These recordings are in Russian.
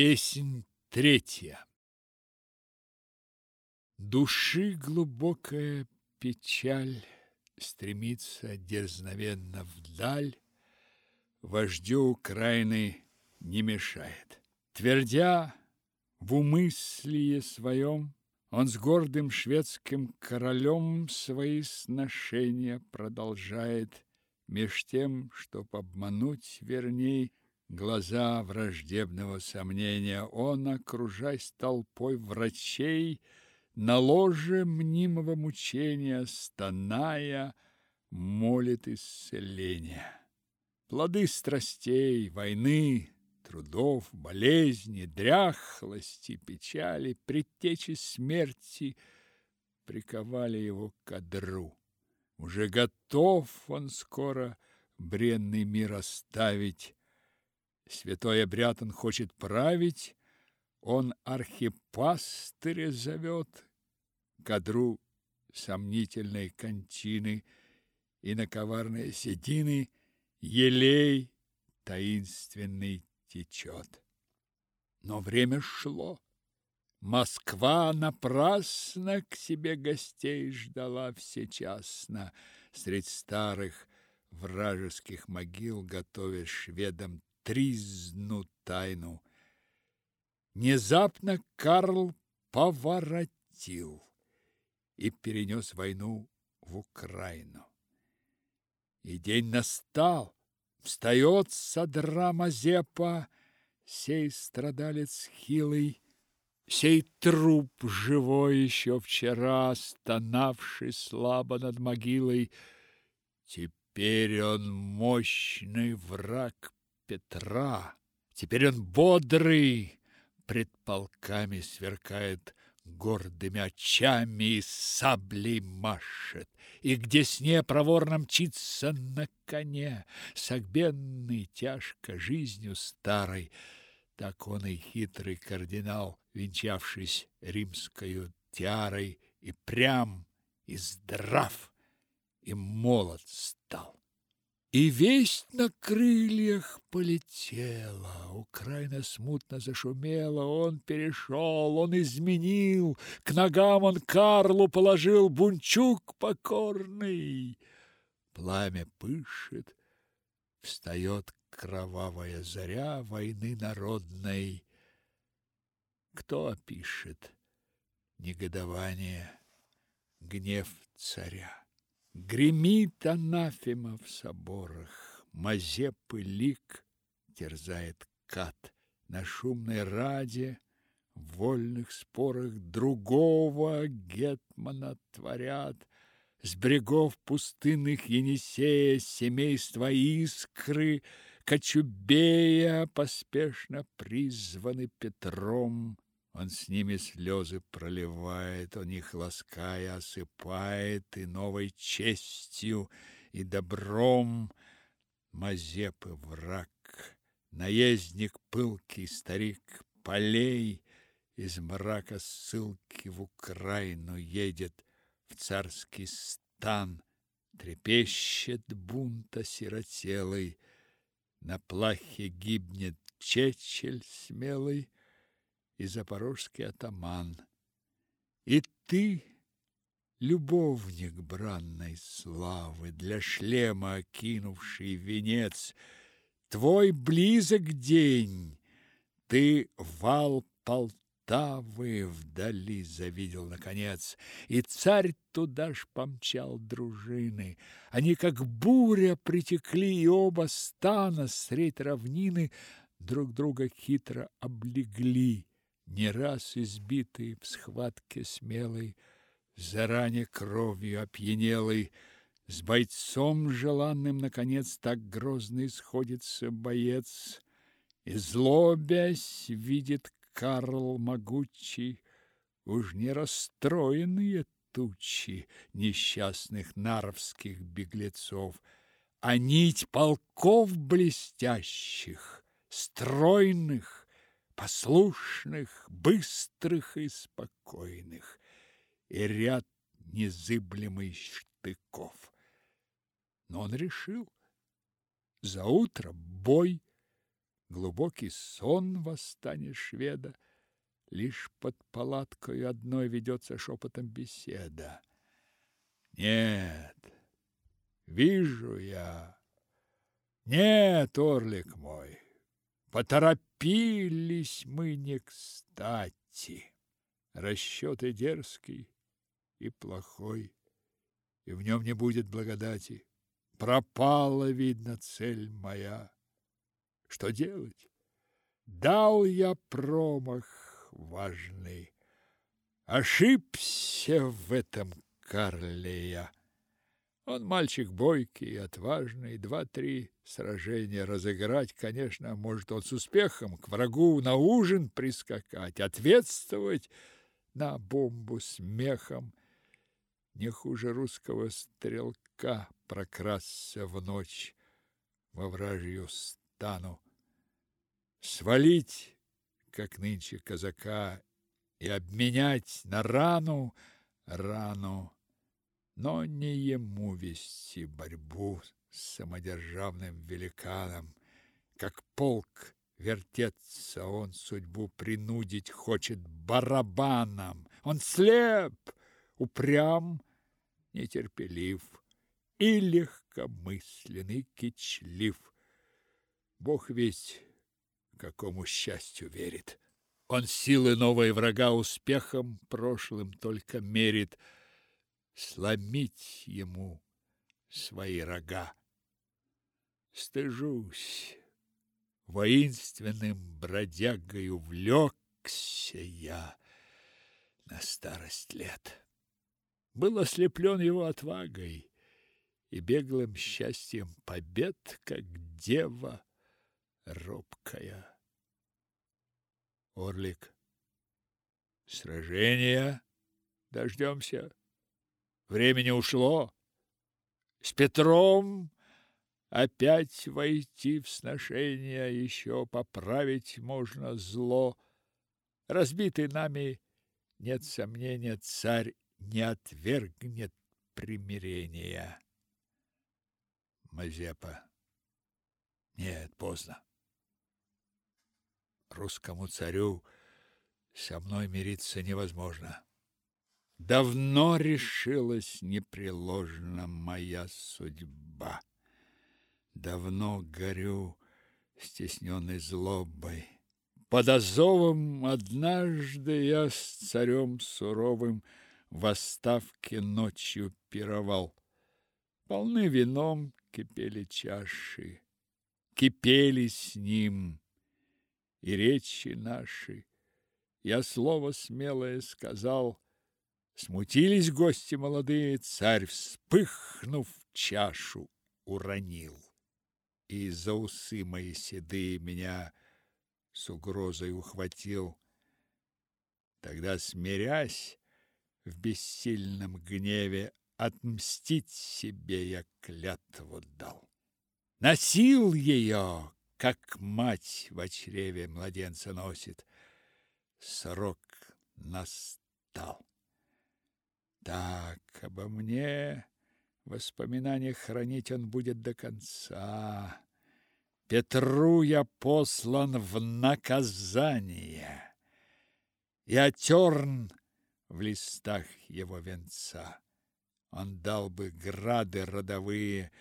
Песнь третья. Души глубокая печаль Стремится дерзновенно вдаль, Вождю Украины не мешает. Твердя в умыслие своем, Он с гордым шведским королем Свои сношения продолжает, Меж тем, чтоб обмануть верней, Глаза враждебного сомнения Он, окружаясь толпой врачей, На ложе мнимого мучения, Стоная, молит исцеления. Плоды страстей, войны, трудов, болезни, дряхлости, печали, предтечи смерти приковали его к одру. Уже готов он скоро бренный мир оставить, Святой обряд он хочет править, он архипастыря зовет, кадру сомнительной кончины и на коварные седины елей таинственный течет. Но время шло. Москва напрасно к себе гостей ждала всечасно. Средь старых вражеских могил, готовя шведам тризну тайну. Внезапно Карл поворотил и перенес войну в Украину. И день настал, встает содра Мазепа, сей страдалец хилый, сей труп живой еще вчера, стонавший слабо над могилой. Теперь он мощный враг Петра. Теперь он бодрый, пред полками сверкает гордыми очами и саблей машет, и где сне проворно мчится на коне, согбенный тяжко жизнью старой, так он и хитрый кардинал, венчавшись римскою тиарой, и прям, и здрав, и молод стал. И весть на крыльях полетела, Украина смутно зашумела, Он перешел, он изменил, К ногам он Карлу положил Бунчук покорный. Пламя пышет, встает кровавая заря Войны народной. Кто опишет негодование, гнев царя? Гремит анафема в соборах, Мазепы лик терзает кат. На шумной раде, в вольных спорах Другого гетмана творят. С брегов пустынных Енисея Семейства искры Кочубея поспешно призваны Петром он с ними слезы проливает, он их лаская осыпает и новой честью, и добром. Мазепы враг, наездник пылкий, старик полей, из мрака ссылки в Украину едет в царский стан, трепещет бунт осиротелый, на плахе гибнет чечель смелый, и запорожский атаман. И ты, любовник бранной славы, для шлема окинувший венец, твой близок день, ты вал Полтавы вдали завидел наконец, и царь туда ж помчал дружины. Они как буря притекли, и оба стана средь равнины друг друга хитро облегли не раз избитый в схватке смелой, заранее кровью опьянелый, с бойцом желанным, наконец, так грозно сходится боец, и злобясь видит Карл могучий, уж не расстроенные тучи несчастных нарвских беглецов, а нить полков блестящих, стройных, послушных, быстрых и спокойных, и ряд незыблемый штыков. Но он решил, за утро бой, глубокий сон восстанет шведа, лишь под палаткой одной ведется шепотом беседа. Нет, вижу я. Нет, орлик мой, поторопились мы не кстати. Расчет дерзкий, и плохой, и в нем не будет благодати. Пропала, видно, цель моя. Что делать? Дал я промах важный. Ошибся в этом Карле я. Он мальчик бойкий и отважный, два-три сражения разыграть, конечно, может он с успехом к врагу на ужин прискакать, ответствовать на бомбу смехом. Не хуже русского стрелка прокрасться в ночь во вражью стану. Свалить, как нынче казака, и обменять на рану рану но не ему вести борьбу с самодержавным великаном. Как полк вертеться он судьбу принудить хочет барабаном. Он слеп, упрям, нетерпелив и легкомысленный, кичлив. Бог весть, какому счастью верит. Он силы новой врага успехом прошлым только мерит – сломить ему свои рога. Стыжусь, воинственным бродягою влекся я на старость лет. Был ослеплен его отвагой и беглым счастьем побед, как дева робкая. Орлик, сражения дождемся. Времени ушло. С Петром опять войти в сношение, еще поправить можно зло. Разбитый нами, нет сомнения, царь не отвергнет примирения. Мазепа. Нет, поздно. Русскому царю со мной мириться невозможно. Давно решилась непреложна моя судьба. Давно горю стесненной злобой. Под Азовом однажды я с царем суровым в оставке ночью пировал. Полны вином кипели чаши, кипели с ним и речи наши. Я слово смелое сказал — Смутились гости молодые, царь, вспыхнув, чашу уронил. И за усы мои седые меня с угрозой ухватил. Тогда, смирясь в бессильном гневе, отмстить себе я клятву дал. Носил ее, как мать в чреве младенца носит. Срок настал. Так, обо мне воспоминания хранить он будет до конца. Петру я послан в наказание. Я терн в листах его венца. Он дал бы грады родовые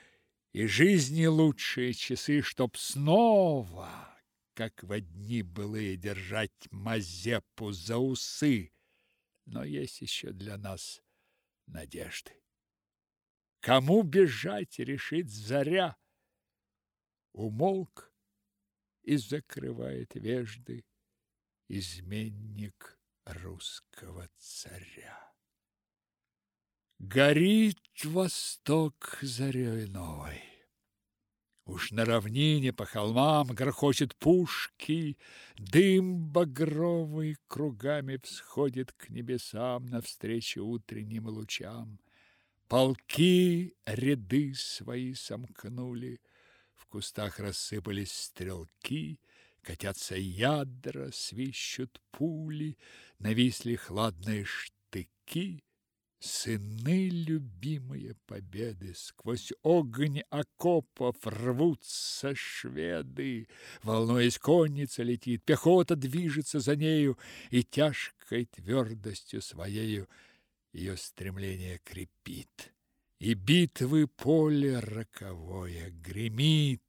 и жизни лучшие часы, чтоб снова, как в одни былые, держать Мазепу за усы. Но есть еще для нас надежды. Кому бежать, решит заря. Умолк и закрывает вежды изменник русского царя. Горит восток зарей новой. Уж на равнине по холмам грохочет пушки, Дым багровый кругами всходит к небесам Навстречу утренним лучам. Полки ряды свои сомкнули, В кустах рассыпались стрелки, Катятся ядра, свищут пули, Нависли хладные штыки, Сыны любимые победы, сквозь огонь окопов рвутся шведы. Волнуясь, конница летит, пехота движется за нею, и тяжкой твердостью своею ее стремление крепит. И битвы поле роковое гремит,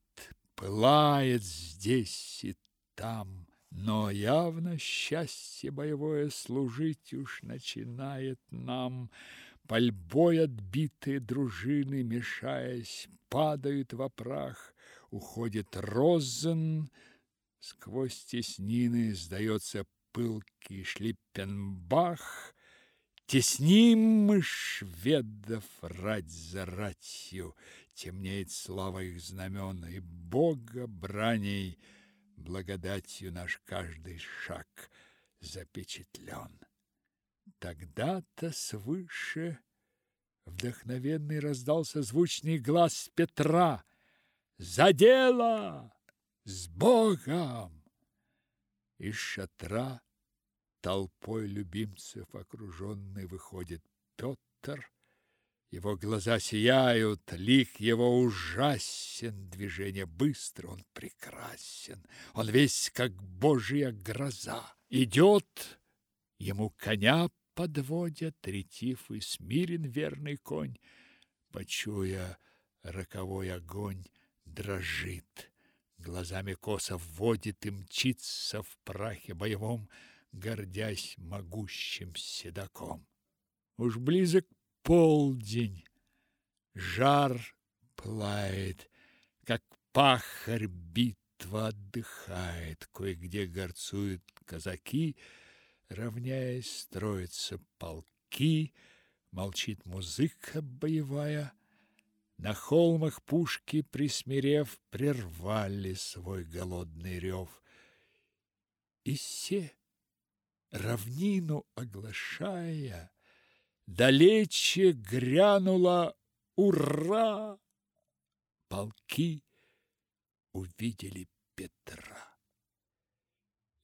пылает здесь и там. Но явно счастье боевое служить уж начинает нам. Пальбой отбитые дружины, мешаясь, падают в прах. Уходит Розен, сквозь теснины сдается пылкий Шлиппенбах. Тесним мы шведов рать за ратью, темнеет слава их знамен, и Бога браней – благодатью наш каждый шаг запечатлен. Тогда-то свыше вдохновенный раздался звучный глаз Петра. «За дело! С Богом!» Из шатра толпой любимцев окруженный выходит Петр, его глаза сияют, лик его ужасен, движение быстро, он прекрасен. Он весь как божья гроза. Идет, ему коня подводят, ретив и смирен верный конь. Почуя роковой огонь, дрожит, глазами косо вводит и мчится в прахе боевом, гордясь могущим седаком. Уж близок полдень. Жар пылает, как пахарь битва отдыхает. Кое-где горцуют казаки, равняясь, строятся полки. Молчит музыка боевая. На холмах пушки, присмирев, прервали свой голодный рев. И все, равнину оглашая, Далече грянула «Ура!» Полки увидели Петра.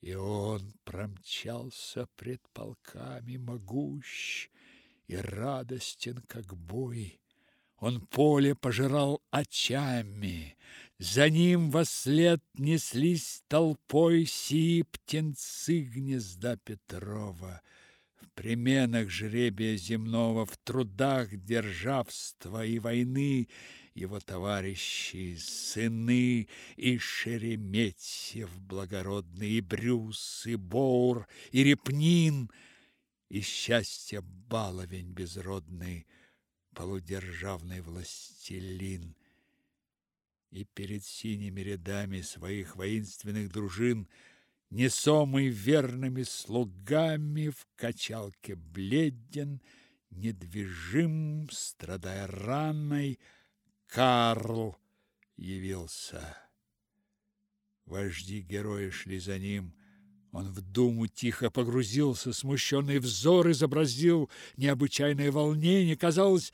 И он промчался пред полками могущ и радостен, как бой. Он поле пожирал очами, за ним во след неслись толпой сии птенцы гнезда Петрова — пременах жребия земного, в трудах державства и войны его товарищи, сыны и Шереметьев благородный, и Брюс, и Боур, и Репнин, и счастье баловень безродный, полудержавный властелин. И перед синими рядами своих воинственных дружин – несомый верными слугами, в качалке бледен, недвижим, страдая раной, Карл явился. Вожди герои шли за ним. Он в думу тихо погрузился, смущенный взор изобразил необычайное волнение. Казалось,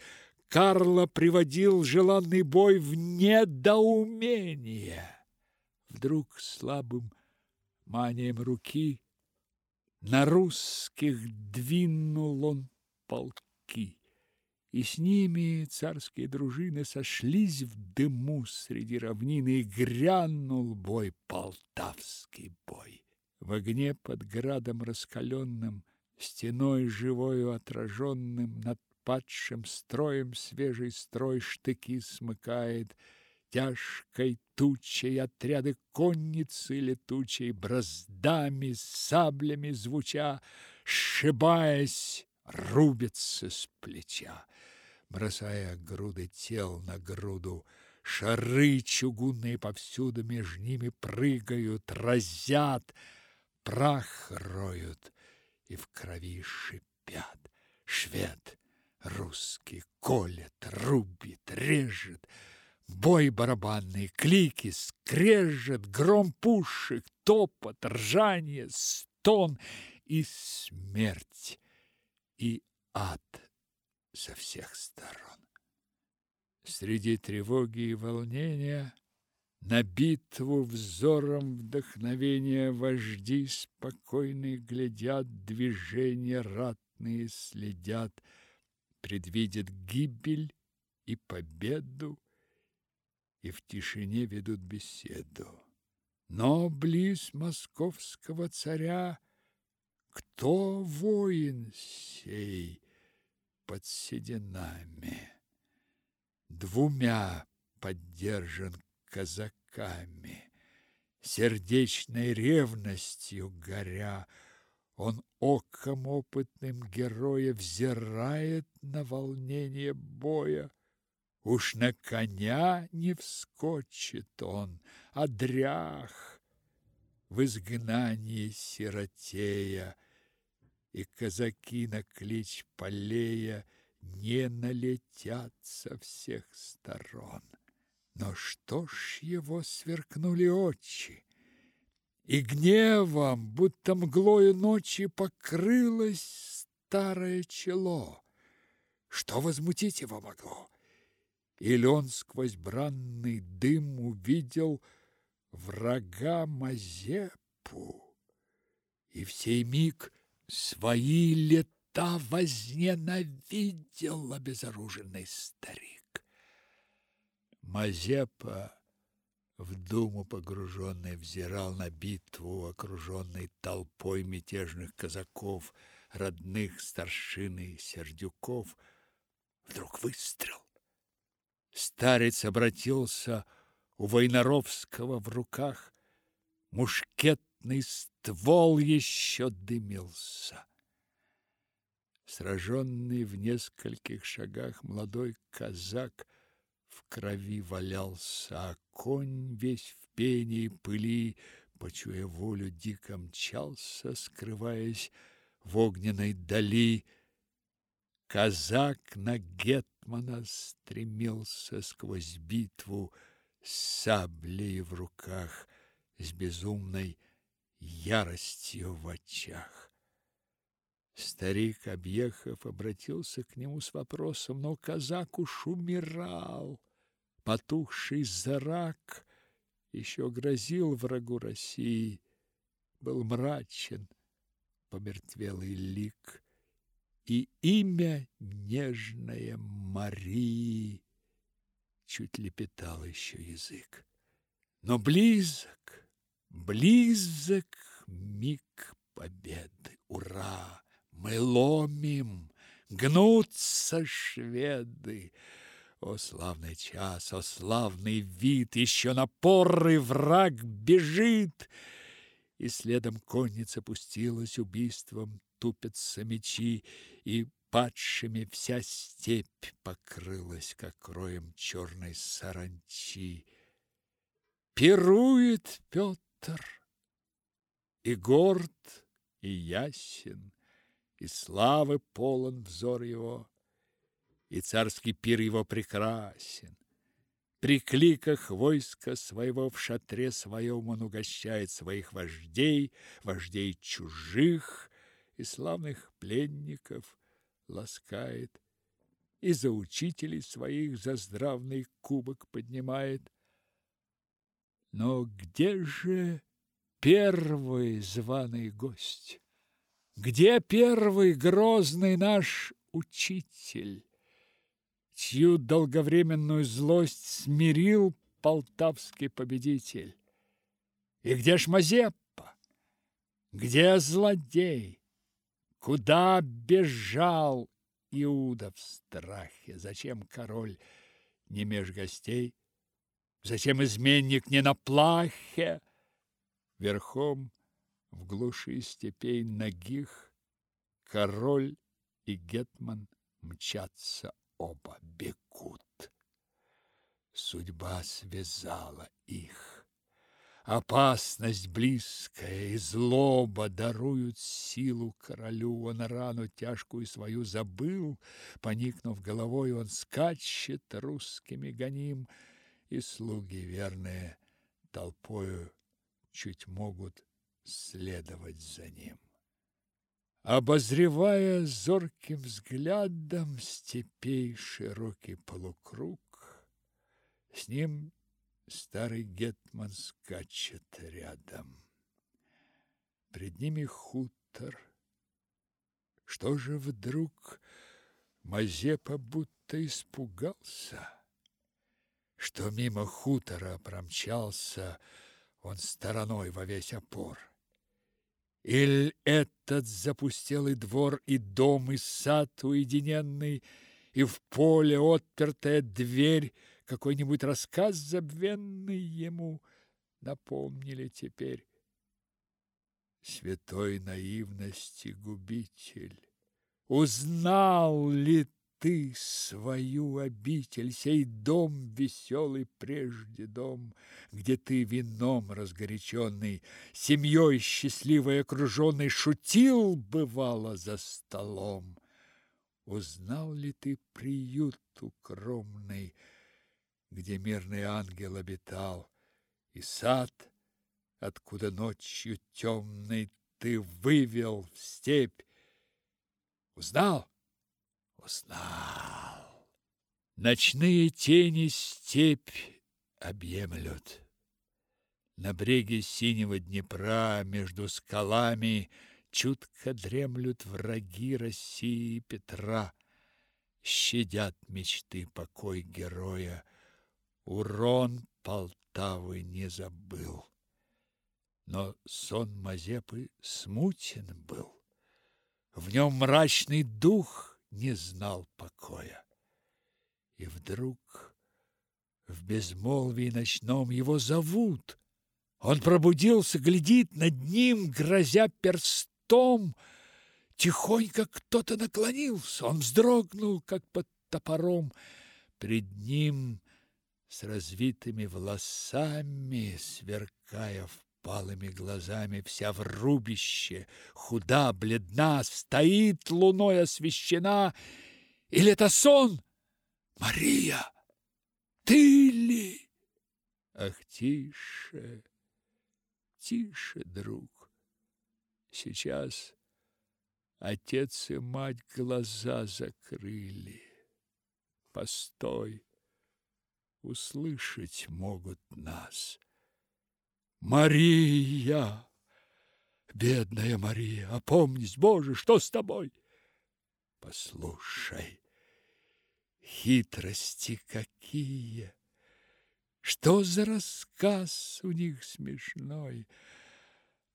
Карла приводил желанный бой в недоумение. Вдруг слабым манием руки на русских двинул он полки, и с ними царские дружины сошлись в дыму среди равнины, и грянул бой, полтавский бой. В огне под градом раскаленным, стеной живою отраженным, над падшим строем свежий строй штыки смыкает — тяжкой тучей отряды конницы летучей браздами, саблями звуча, сшибаясь, рубятся с плеча, бросая груды тел на груду. Шары чугунные повсюду между ними прыгают, разят, прах роют и в крови шипят. Швед русский колет, рубит, режет, Бой барабанный, клики, скрежет, гром пушек, топот, ржание, стон и смерть, и ад со всех сторон. Среди тревоги и волнения на битву взором вдохновения вожди спокойные глядят, движения ратные следят, предвидят гибель и победу, и в тишине ведут беседу. Но близ московского царя кто воин сей под сединами? Двумя поддержан казаками, сердечной ревностью горя, он оком опытным героя взирает на волнение боя. Уж на коня не вскочит он, а дрях в изгнании сиротея, и казаки на клич полея не налетят со всех сторон. Но что ж его сверкнули очи? И гневом, будто мглою ночи, покрылось старое чело. Что возмутить его могло? Или он сквозь бранный дым увидел врага Мазепу, и в сей миг свои лета возненавидел обезоруженный старик. Мазепа в думу погруженный взирал на битву, окруженный толпой мятежных казаков, родных старшины Сердюков. Вдруг выстрел. Старец обратился у Войнаровского в руках. Мушкетный ствол еще дымился. Сраженный в нескольких шагах молодой казак в крови валялся, а конь весь в пене и пыли, почуя волю, дико мчался, скрываясь в огненной дали. Казак на гетмана стремился сквозь битву с саблей в руках, с безумной яростью в очах. Старик, объехав, обратился к нему с вопросом, но казак уж умирал. Потухший зарак еще грозил врагу России, был мрачен помертвелый лик, и имя нежное Марии чуть лепетал еще язык. Но близок, близок миг победы, ура! Мы ломим, гнутся шведы. О, славный час, о, славный вид, Еще напоры враг бежит. И следом конница пустилась убийством, Тупятся мечи, и падшими вся степь покрылась, Как роем черной саранчи. Пирует Петр, и горд, и ясен, и славы полон взор его, и царский пир его прекрасен. При кликах войска своего в шатре своем он угощает своих вождей, вождей чужих и славных пленников ласкает, и за учителей своих за здравный кубок поднимает. Но где же первый званый гость? Где первый грозный наш учитель, чью долговременную злость смирил полтавский победитель? И где ж Мазепа? Где злодей? Куда бежал Иуда в страхе? Зачем король не меж гостей? Зачем изменник не на плахе? Верхом в глуши степей ногих король и гетман мчатся оба, бегут. Судьба связала их. Опасность близкая и злоба даруют силу королю. Он рану тяжкую свою забыл, поникнув головой, он скачет русскими гоним, и слуги верные толпою чуть могут следовать за ним. Обозревая зорким взглядом степей широкий полукруг, с ним старый гетман скачет рядом. Пред ними хутор. Что же вдруг Мазепа будто испугался, что мимо хутора промчался он стороной во весь опор. Иль этот запустелый двор и дом, и сад уединенный, и в поле отпертая дверь, какой-нибудь рассказ забвенный ему напомнили теперь. Святой наивности губитель, узнал ли ты свою обитель, сей дом веселый прежде дом, где ты вином разгоряченный, семьей счастливой окруженной шутил, бывало, за столом? Узнал ли ты приют укромный, где мирный ангел обитал, и сад, откуда ночью темной ты вывел в степь? Узнал? Узнал. Ночные тени степь объемлют. На бреге синего Днепра между скалами чутко дремлют враги России Петра. Щадят мечты покой героя. Урон Полтавы не забыл. Но сон Мазепы смутен был. В нем мрачный дух не знал покоя. И вдруг в безмолвии ночном его зовут. Он пробудился, глядит над ним, грозя перстом. Тихонько кто-то наклонился, он вздрогнул, как под топором. Пред ним с развитыми волосами, сверкая впалыми глазами, вся в рубище, худа, бледна, стоит луной освещена. Или это сон? Мария, ты ли? Ах, тише, тише, друг. Сейчас отец и мать глаза закрыли. Постой услышать могут нас. Мария, бедная Мария, опомнись, Боже, что с тобой? Послушай, хитрости какие! Что за рассказ у них смешной?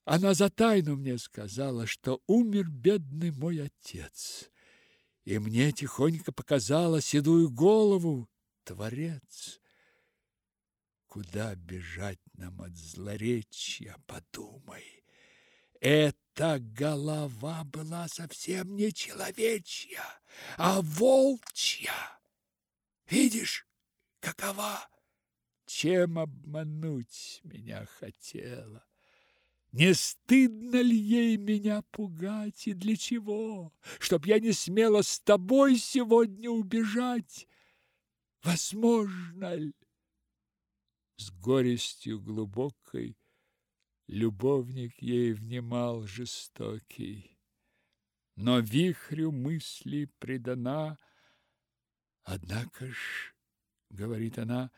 Она за тайну мне сказала, что умер бедный мой отец, и мне тихонько показала седую голову Творец. Куда бежать нам от злоречия, подумай. Эта голова была совсем не человечья, а волчья. Видишь, какова? Чем обмануть меня хотела? Не стыдно ли ей меня пугать и для чего? Чтоб я не смела с тобой сегодня убежать? Возможно ли? С горестью глубокой любовник ей внимал жестокий, но вихрю мысли предана. Однако ж, говорит она,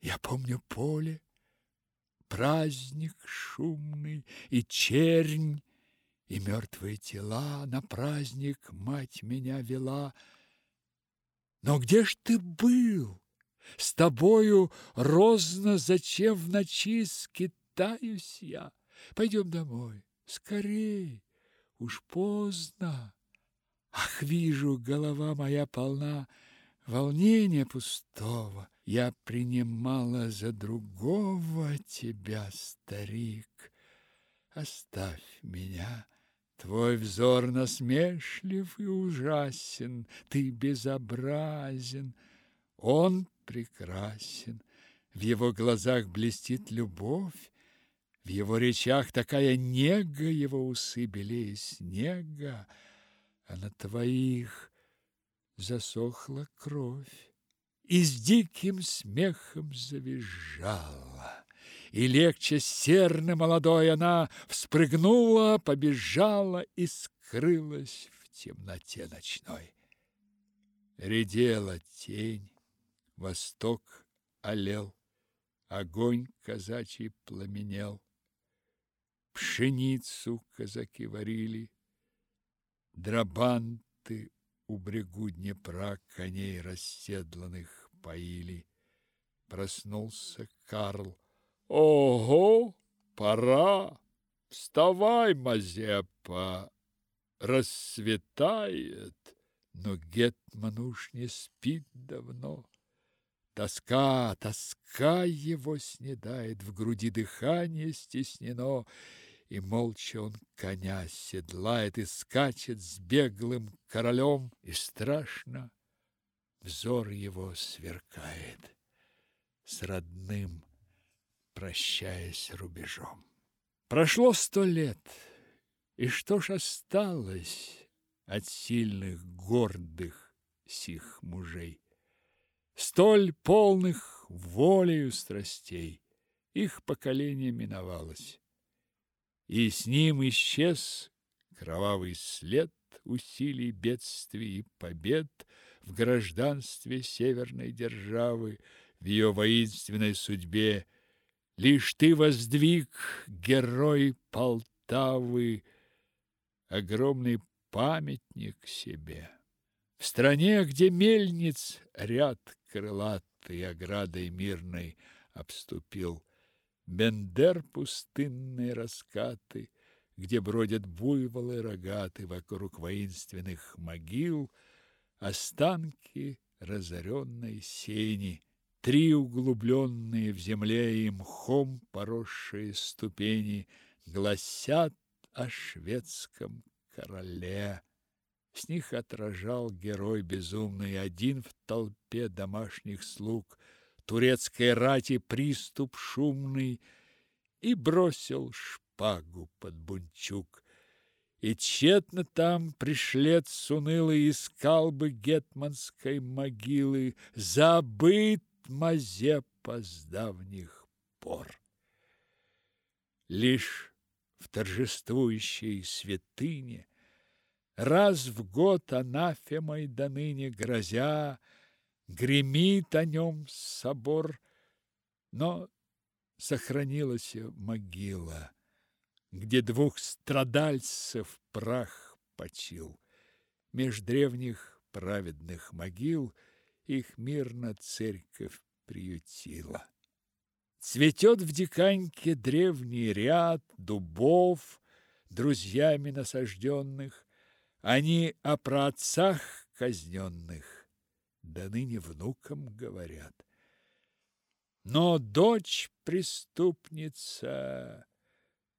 я помню поле, праздник шумный и чернь, и мертвые тела на праздник мать меня вела — но где ж ты был? С тобою розно зачем в ночи скитаюсь я? Пойдем домой, скорей, уж поздно. Ах, вижу, голова моя полна волнения пустого. Я принимала за другого тебя, старик. Оставь меня, Твой взор насмешлив и ужасен, ты безобразен. Он прекрасен, в его глазах блестит любовь, в его речах такая нега, его усы белее снега, а на твоих засохла кровь и с диким смехом завизжала и легче серны молодой она вспрыгнула, побежала и скрылась в темноте ночной. Редела тень, восток олел, огонь казачий пламенел. Пшеницу казаки варили, драбанты у брегу Днепра коней расседланных поили. Проснулся Карл. Ого, пора! Вставай, Мазепа! Рассветает, но Гетман уж не спит давно. Тоска, тоска его снедает, в груди дыхание стеснено, и молча он коня седлает и скачет с беглым королем, и страшно взор его сверкает, с родным прощаясь рубежом. Прошло сто лет, и что ж осталось от сильных, гордых сих мужей? столь полных волею страстей. Их поколение миновалось, и с ним исчез кровавый след усилий бедствий и побед в гражданстве северной державы, в ее воинственной судьбе. Лишь ты воздвиг, герой Полтавы, огромный памятник себе. В стране, где мельниц ряд крылатой оградой мирной обступил, Бендер пустынные раскаты, где бродят буйволы рогаты вокруг воинственных могил, останки разоренной сени, три углубленные в земле и мхом поросшие ступени гласят о шведском короле. С них отражал герой безумный один в толпе домашних слуг, турецкой рати приступ шумный, и бросил шпагу под бунчук. И тщетно там пришлец унылый искал бы гетманской могилы, забыт Мазепа с давних пор. Лишь в торжествующей святыне Раз в год анафемой до ныне грозя, Гремит о нем собор, но сохранилась могила, Где двух страдальцев прах почил. Меж древних праведных могил Их мирно церковь приютила. Цветет в диканьке древний ряд дубов, Друзьями насажденных, они о праотцах казненных да ныне внукам говорят. Но дочь преступница,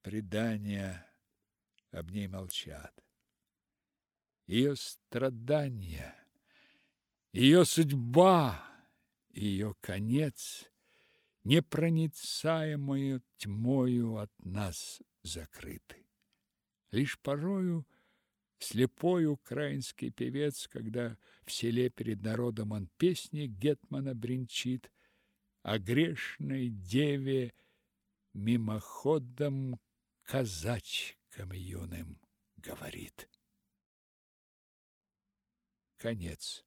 предания об ней молчат. Ее страдания, ее судьба, ее конец непроницаемую тьмою от нас закрыты. Лишь порою Слепой украинский певец, когда в селе перед народом он песни гетмана бренчит, о грешной деве мимоходом казачкам юным говорит. Конец.